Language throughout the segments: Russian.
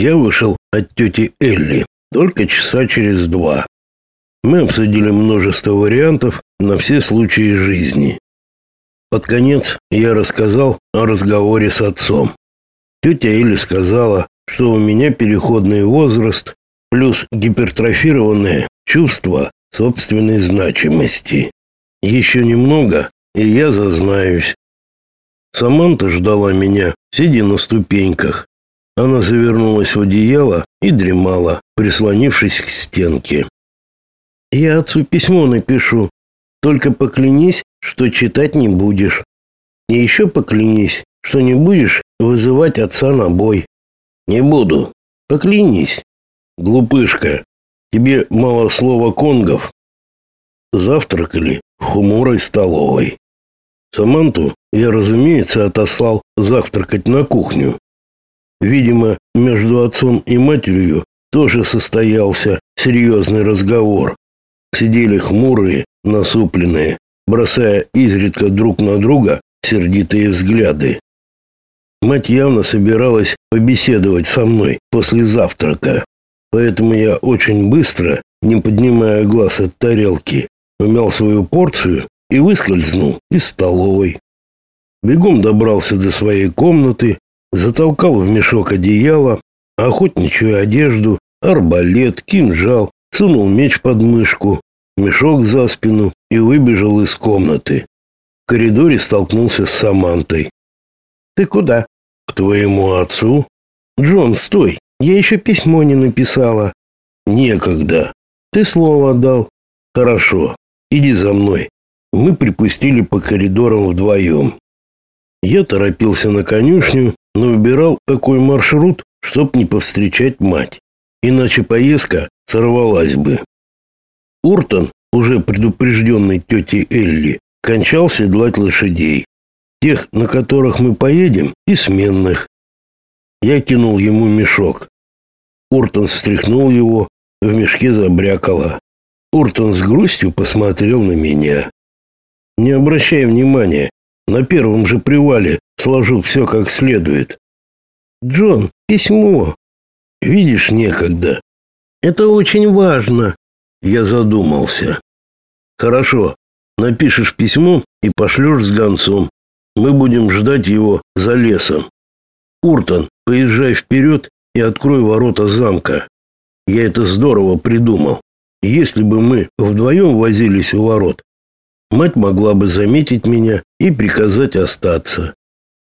я вышел от тети Элли только часа через два. Мы обсудили множество вариантов на все случаи жизни. Под конец я рассказал о разговоре с отцом. Тетя Элли сказала, что у меня переходный возраст плюс гипертрофированное чувство собственной значимости. Еще немного, и я зазнаюсь. Саманта ждала меня, сидя на ступеньках. Она завернулась в одеяло и дремала, прислонившись к стенке. «Я отцу письмо напишу. Только поклянись, что читать не будешь. И еще поклянись, что не будешь вызывать отца на бой». «Не буду. Поклянись». «Глупышка, тебе мало слова конгов». Завтракали в хмурой столовой. Саманту я, разумеется, отослал завтракать на кухню. Видимо, между отцом и матерью тоже состоялся серьезный разговор. Сидели хмурые, насупленные, бросая изредка друг на друга сердитые взгляды. Мать явно собиралась побеседовать со мной после завтрака, поэтому я очень быстро, не поднимая глаз от тарелки, умял свою порцию и выскользнул из столовой. Бегом добрался до своей комнаты, затолкал в мешок одеяло, охотничью одежду, арбалет, кинжал, сунул меч под мышку, мешок за спину и выбежал из комнаты. В коридоре столкнулся с Самантой. «Ты куда?» «К твоему отцу?» «Джон, стой! Я еще письмо не написала». «Некогда. Ты слово дал». «Хорошо. Иди за мной». Мы припустили по коридорам вдвоем. Я торопился на конюшню, но выбирал такой маршрут, чтоб не повстречать мать. Иначе поездка сорвалась бы. Уртон, уже предупрежденный тетей Элли, кончал седлать лошадей. Тех, на которых мы поедем, и сменных. Я кинул ему мешок. Уртон встряхнул его, в мешке забрякало. Уртон с грустью посмотрел на меня. Не обращай внимания, на первом же привале сложил все как следует. Джон, письмо. Видишь, некогда. Это очень важно. Я задумался. Хорошо, напишешь письмо и пошлешь с гонцом. Мы будем ждать его за лесом. Уртон, поезжай вперед и открой ворота замка. Я это здорово придумал. Если бы мы вдвоем возились у ворот, Мать могла бы заметить меня и приказать остаться.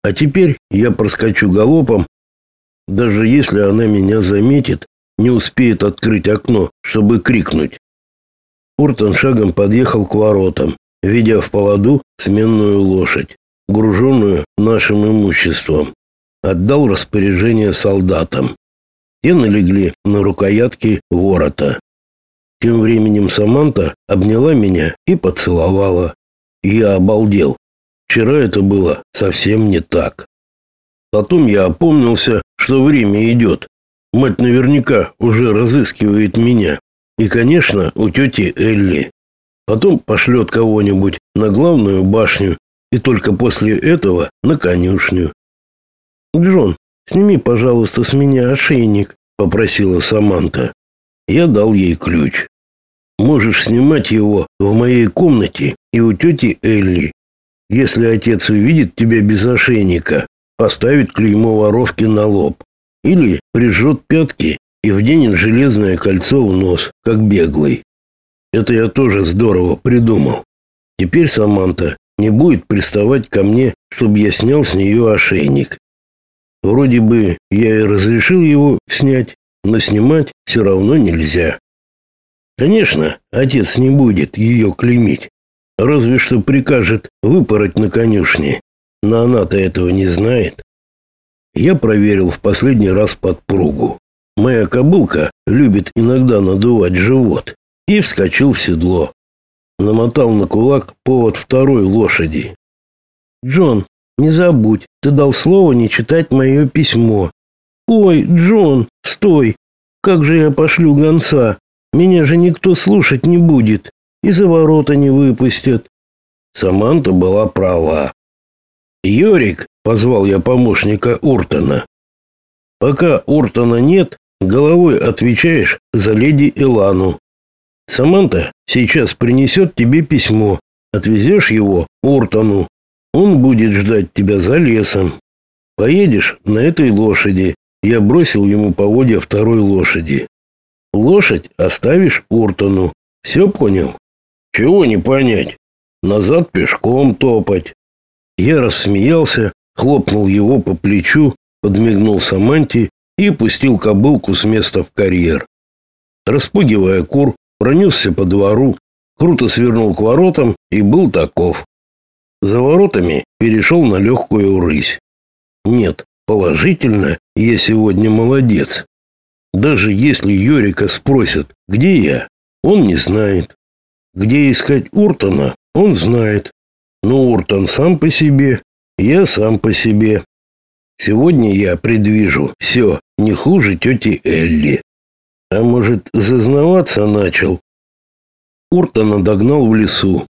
А теперь я проскочу галопом. Даже если она меня заметит, не успеет открыть окно, чтобы крикнуть. Уртон шагом подъехал к воротам, ведя в поводу сменную лошадь, груженную нашим имуществом. Отдал распоряжение солдатам. Те налегли на рукоятки ворота. Тем временем Саманта обняла меня и поцеловала. Я обалдел. Вчера это было совсем не так. Потом я опомнился, что время идет. Мать наверняка уже разыскивает меня. И, конечно, у тети Элли. Потом пошлет кого-нибудь на главную башню и только после этого на конюшню. «Джон, сними, пожалуйста, с меня ошейник», — попросила Саманта. Я дал ей ключ. Можешь снимать его в моей комнате и у тети Элли. Если отец увидит тебя без ошейника, поставит клеймо воровки на лоб. Или прижжет пятки и вденет железное кольцо в нос, как беглый. Это я тоже здорово придумал. Теперь Саманта не будет приставать ко мне, чтобы я снял с нее ошейник. Вроде бы я и разрешил его снять, но снимать все равно нельзя. Конечно, отец не будет ее клеймить, разве что прикажет выпороть на конюшне, но она-то этого не знает. Я проверил в последний раз подпругу. Моя кобылка любит иногда надувать живот и вскочил в седло. Намотал на кулак повод второй лошади. Джон, не забудь, ты дал слово не читать мое письмо. Ой, Джон, стой. Как же я пошлю гонца? Меня же никто слушать не будет и за ворота не выпустят. Саманта была права. Йорик, позвал я помощника Уртона. Пока Ортона нет, головой отвечаешь за леди Элану. Саманта сейчас принесет тебе письмо. Отвезешь его Ортону. Он будет ждать тебя за лесом. Поедешь на этой лошади. Я бросил ему поводья второй лошади. Лошадь оставишь Ортону. Все понял? Чего не понять? Назад пешком топать. Я рассмеялся, хлопнул его по плечу, подмигнул Саманте и пустил кобылку с места в карьер. Распугивая кур, пронесся по двору, круто свернул к воротам и был таков. За воротами перешел на легкую рысь. Нет, положительно, я сегодня молодец. Даже если Йорика спросят, где я, он не знает. Где искать Уртона, он знает. Но Уртон сам по себе, я сам по себе. Сегодня я предвижу все не хуже тети Элли. А может, зазнаваться начал? Уртона догнал в лесу.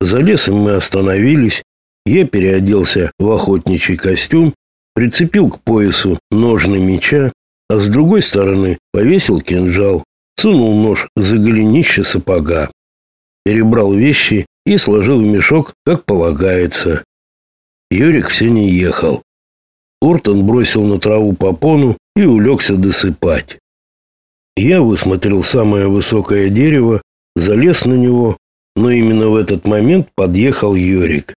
За лесом мы остановились. Я переоделся в охотничий костюм, прицепил к поясу ножны меча а с другой стороны повесил кинжал, сунул нож за голенище сапога, перебрал вещи и сложил в мешок, как полагается. Юрик все не ехал. Уртон бросил на траву попону и улегся досыпать. Я высмотрел самое высокое дерево, залез на него, но именно в этот момент подъехал Юрик.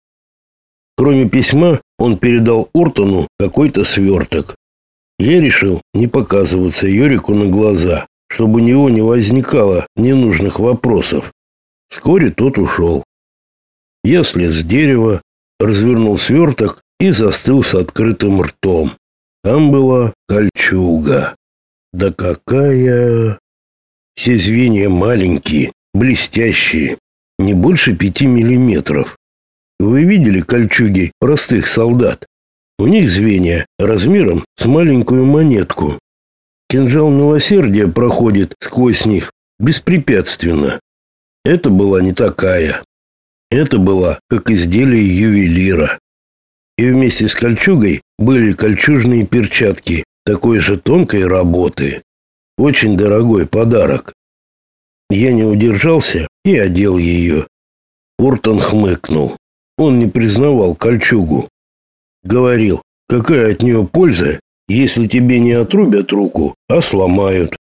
Кроме письма, он передал Уртону какой-то сверток. Я решил не показываться Йорику на глаза, чтобы у него не возникало ненужных вопросов. Вскоре тот ушел. Я слез с дерева, развернул сверток и застыл с открытым ртом. Там была кольчуга. Да какая... Все звенья маленькие, блестящие, не больше пяти миллиметров. Вы видели кольчуги простых солдат? У них звенья размером с маленькую монетку. Кинжал милосердия проходит сквозь них беспрепятственно. Это была не такая. Это была как изделие ювелира. И вместе с кольчугой были кольчужные перчатки такой же тонкой работы. Очень дорогой подарок. Я не удержался и одел ее. Ортон хмыкнул. Он не признавал кольчугу. Говорил, какая от нее польза, если тебе не отрубят руку, а сломают.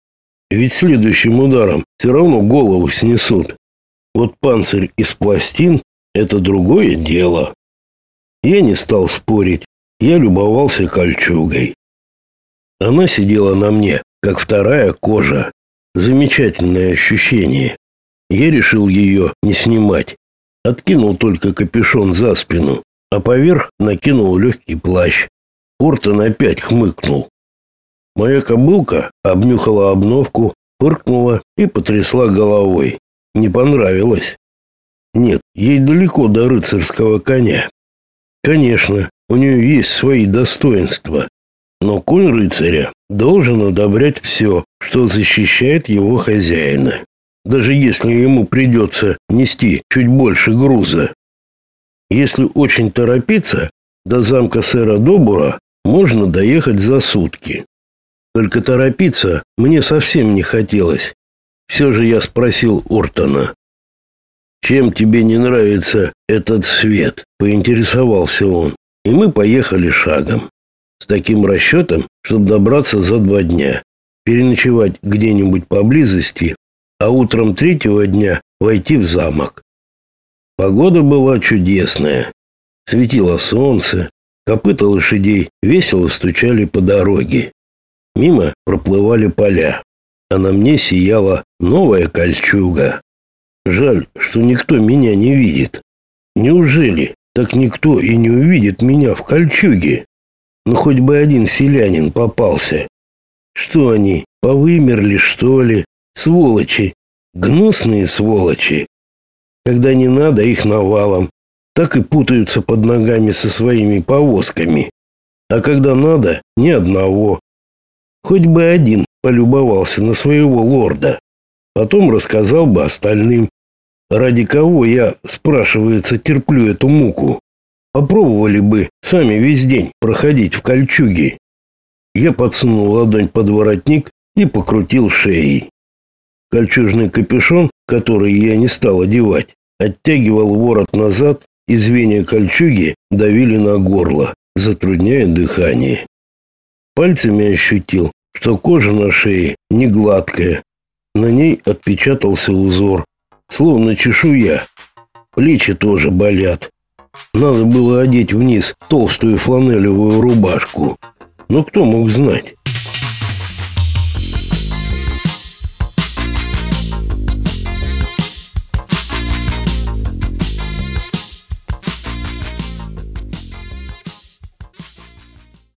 Ведь следующим ударом все равно голову снесут. Вот панцирь из пластин – это другое дело. Я не стал спорить, я любовался кольчугой. Она сидела на мне, как вторая кожа. Замечательное ощущение. Я решил ее не снимать. Откинул только капюшон за спину а поверх накинул легкий плащ. Ортон опять хмыкнул. Моя кобылка обнюхала обновку, фыркнула и потрясла головой. Не понравилось. Нет, ей далеко до рыцарского коня. Конечно, у нее есть свои достоинства, но конь рыцаря должен одобрять все, что защищает его хозяина, даже если ему придется нести чуть больше груза. Если очень торопиться, до замка сэра Добура можно доехать за сутки. Только торопиться мне совсем не хотелось. Все же я спросил Ортона. «Чем тебе не нравится этот свет?» – поинтересовался он. И мы поехали шагом. С таким расчетом, чтобы добраться за два дня. Переночевать где-нибудь поблизости, а утром третьего дня войти в замок. Погода была чудесная. Светило солнце, копыта лошадей весело стучали по дороге. Мимо проплывали поля, а на мне сияла новая кольчуга. Жаль, что никто меня не видит. Неужели так никто и не увидит меня в кольчуге? Ну хоть бы один селянин попался. Что они, повымерли, что ли? Сволочи, гнусные сволочи. Когда не надо, их навалом. Так и путаются под ногами со своими повозками. А когда надо, ни одного. Хоть бы один полюбовался на своего лорда. Потом рассказал бы остальным. Ради кого я, спрашивается, терплю эту муку. Попробовали бы сами весь день проходить в кольчуге. Я подсунул ладонь под воротник и покрутил шеей. Кольчужный капюшон, который я не стал одевать, оттягивал ворот назад, и звенья кольчуги давили на горло, затрудняя дыхание. Пальцами ощутил, что кожа на шее не гладкая. На ней отпечатался узор, словно чешуя. Плечи тоже болят. Надо было одеть вниз толстую фланелевую рубашку. Но кто мог знать?